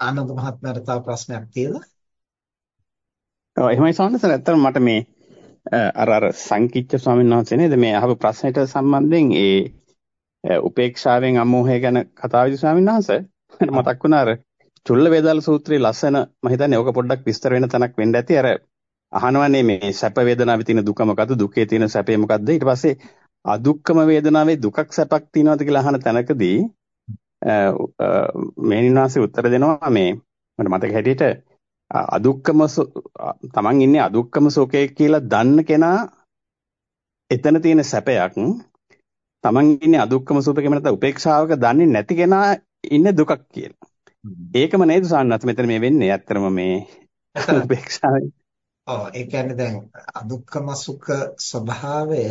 ආනන්ද මහත්මයාට තව ප්‍රශ්නයක් තියෙනවා. ඔව් එහෙමයි සාන්නස නැත්තම් මට මේ අර අර සංකිච්ඡ ස්වාමීන් වහන්සේ නේද? මේ අහපු ප්‍රශ්නෙට සම්බන්ධයෙන් ඒ උපේක්ෂාවෙන් අමෝහය ගැන කතා විදි ස්වාමීන් වහන්සේ මට මතක් වුණා අර චුල්ල වේදාල සූත්‍රයේ ලස්සන මම හිතන්නේ ඕක පොඩ්ඩක් විස්තර වෙන තැනක් වෙන්න ඇති. අර අහනවනේ මේ සැප වේදනාවේ තියෙන දුක මොකද්ද? දුකේ තියෙන සැපේ මොකද්ද? ඊට පස්සේ අදුක්කම වේදනාවේ දුකක් සැපක් තියෙනවද කියලා අහන තැනකදී මේනින්වාසේ උත්තර දෙනවා මේ මට මතක හැටියට අදුක්කම තමන් ඉන්නේ අදුක්කම සුඛය කියලා දන්න කෙනා එතන තියෙන සැපයක් තමන් ඉන්නේ අදුක්කම සුඛයක නැත්නම් උපේක්ෂාවක දන්නේ නැති කෙනා ඉන්නේ දුකක් කියලා. ඒකම නේද සාන්නත් මෙතන මේ වෙන්නේ. ඇත්තම මේ උපේක්ෂාවෙන්. ඔව්. ඒ කියන්නේ දැන් අදුක්කම සුඛ ස්වභාවය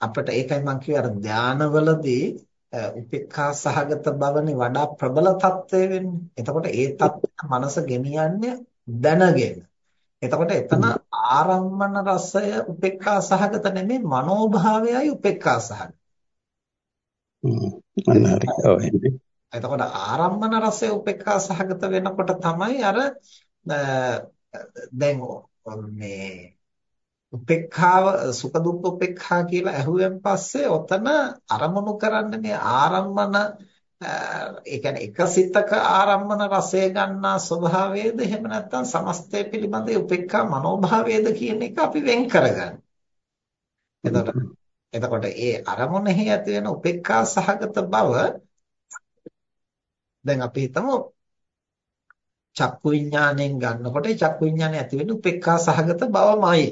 අපිට ඒකයි මම කිව්වේ අර ධානවලදී උපේක්ඛා සහගත බවනේ වඩා ප්‍රබල తත්වය වෙන්නේ. එතකොට ඒ తත්වයට මනස ගෙනියන්නේ දැනගෙන. එතකොට එතන ආරම්මන රසය උපේක්ඛා සහගත නෙමෙයි මනෝභාවයයි උපේක්ඛා සහගත. එතකොට ආරම්මන රසය උපේක්ඛා සහගත වෙනකොට තමයි අර දැන් මේ උපේක්ඛාව සුඛ දුක්ඛ උපේක්ඛා කියලා ඇහුවෙන් පස්සේ ඔතන අරමුණු කරන්න මේ ආරම්මන ඒ කියන්නේ එකසිතක ආරම්මන රසය ගන්නා ස්වභාවයේද එහෙම නැත්නම් සමස්තය පිළිබඳ උපේක්ඛා මනෝභාවයේද කියන එක අපි වෙන් කරගන්න. එතකොට එතකොට ඒ අරමුණෙහි ඇති වෙන උපේක්ඛා සහගත බව දැන් අපි හිතමු චක්කු විඥාණයෙන් ගන්නකොට චක්කු විඥාණය ඇති වෙන්නේ උපේක්ඛා සහගත බවමයි.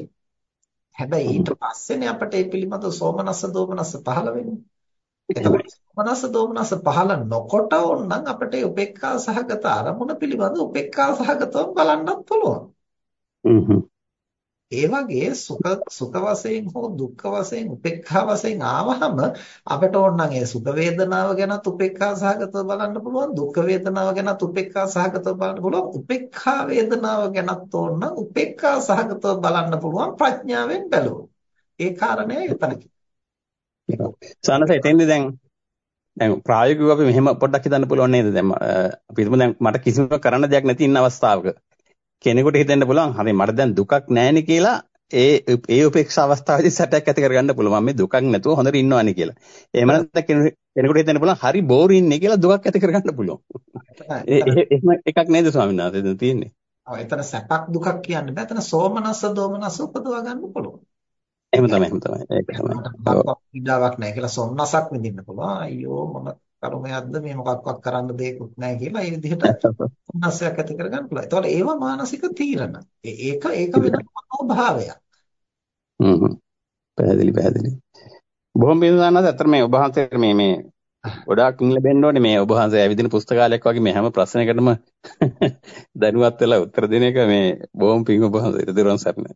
හැබැයි ඊට පස්සේනේ අපිට මේ පිළිබඳ සෝමනස්ස දෝමනස්ස පහළ වෙන්නේ. එතකොට සෝමනස්ස දෝමනස්ස පහළ නොකොට ඕනනම් අපිට උපේක්ඛා සහගත අරමුණ පිළිබඳ උපේක්ඛා සහගතව බලන්නත් පුළුවන්. ඒ වගේ සුඛ සුඛ වශයෙන් හෝ දුක්ඛ වශයෙන් උපේක්ඛා වශයෙන් ආවහම අපිට ඕනනම් ඒ සුඛ වේදනාව ගැනත් උපේක්ඛා සහගතව බලන්න පුළුවන් දුක්ඛ වේදනාව ගැනත් උපේක්ඛා සහගතව බලන්න පුළුවන් උපේක්ඛා වේදනාව ගැනත් ඕනනම් උපේක්ඛා සහගතව බලන්න පුළුවන් ප්‍රඥාවෙන් බැලුවොත්. ඒ කාරණය එතන සානස එතෙන්ද දැන් දැන් ප්‍රායෝගිකව අපි මෙහෙම පොඩ්ඩක් හිතන්න පුළුවන් නේද? දැන් අපි හිතමු දැන් මට කිසිම කරන්න දෙයක් නැති ඉන්න අවස්ථාවක. කෙනෙකුට හිතෙන්න පුළුවන් හරි මට දැන් දුකක් නැහෙනේ කියලා ඒ ඒ උපේක්ෂා අවස්ථාවේදී සැපයක් ඇති කරගන්න පුළුවන් මම මේ දුකක් නැතුව හොඳට ඉන්නවානේ කියලා. එහෙම නැත්නම් කෙනෙකුට හිතෙන්න පුළුවන් හරි බෝර් ඉන්නේ කියලා දුකක් ඇති කරගන්න පුළුවන්. එහෙම එකක් නේද ස්වාමීන් වහන්සේ දැන් තියෙන්නේ. ඔව් එතන සැපක් දුකක් කියන්න බෑ. එතන සෝමනස්ස දෝමනස්ස උපදවා ගන්න පුළුවන්. එහෙම තමයි එහෙම තමයි. ඒක තමයි. පීඩාවක් නැහැ කියලා සොම්නසක් විඳින්න පුළුවන්. අයියෝ මම කර්මයක්ද මේ මොකක්වත් කරන්න දෙයක්වත් නැහැ කියලා ඒ විදිහට උනස්සයක් ඇති කරගන්න පුළුවන්. ඒතකොට ඒවා මානසික තීරණ. ඒක ඒක වෙන මනෝභාවයක්. හ්ම්. පැහැදිලි පැහැදිලි. බොහොම බින්දානද අතර මේ ඔබ වහන්සේට මේ මේ ගොඩාක් ලැබෙන්න ඕනේ මේ ඔබ වහන්සේ ඇවිදින පුස්තකාලයක් වගේ මේ හැම ප්‍රශ්නයකටම දැනුවත් වෙලා උත්තර දෙන එක මේ බොහොම පිං ඔබ වහන්සේට දරුවන් සරණයි.